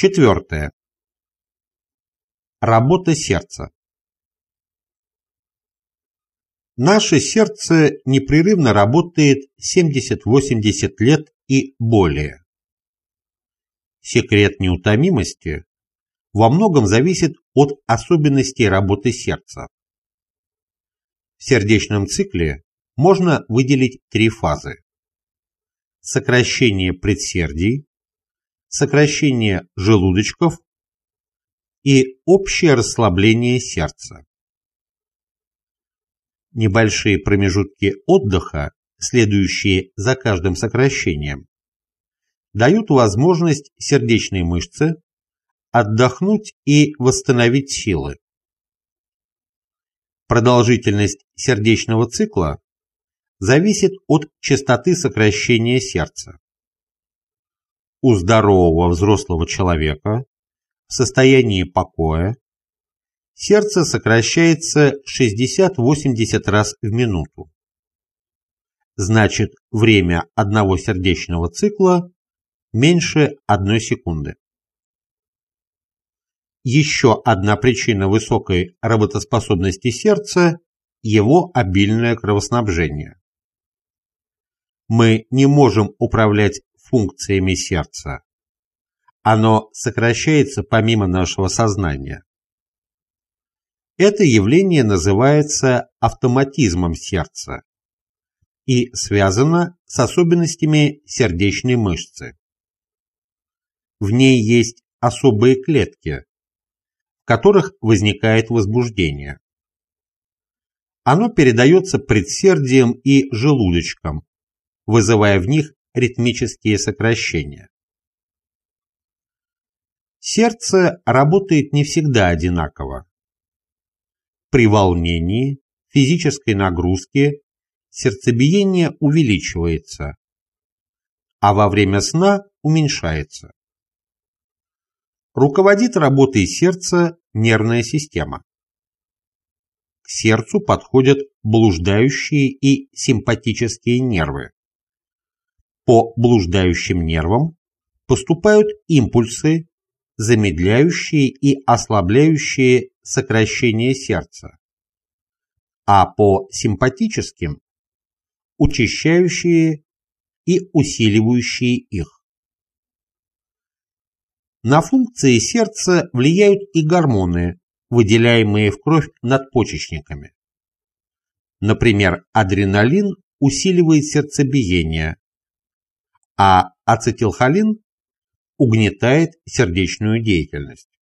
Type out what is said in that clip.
Четвертое. Работа сердца. Наше сердце непрерывно работает 70-80 лет и более. Секрет неутомимости во многом зависит от особенностей работы сердца. В сердечном цикле можно выделить три фазы. Сокращение предсердий, сокращение желудочков и общее расслабление сердца. Небольшие промежутки отдыха, следующие за каждым сокращением, дают возможность сердечной мышце отдохнуть и восстановить силы. Продолжительность сердечного цикла зависит от частоты сокращения сердца. У здорового взрослого человека в состоянии покоя сердце сокращается 60-80 раз в минуту. Значит, время одного сердечного цикла меньше одной секунды. Еще одна причина высокой работоспособности сердца – его обильное кровоснабжение. Мы не можем управлять функциями сердца. Оно сокращается помимо нашего сознания. Это явление называется автоматизмом сердца и связано с особенностями сердечной мышцы. В ней есть особые клетки, в которых возникает возбуждение. Оно передается предсердием и желудочком, вызывая в них ритмические сокращения. Сердце работает не всегда одинаково. При волнении, физической нагрузке сердцебиение увеличивается, а во время сна уменьшается. Руководит работой сердца нервная система. К сердцу подходят блуждающие и симпатические нервы. По блуждающим нервам поступают импульсы, замедляющие и ослабляющие сокращение сердца, а по симпатическим – учащающие и усиливающие их. На функции сердца влияют и гормоны, выделяемые в кровь надпочечниками. Например, адреналин усиливает сердцебиение, а ацетилхолин угнетает сердечную деятельность.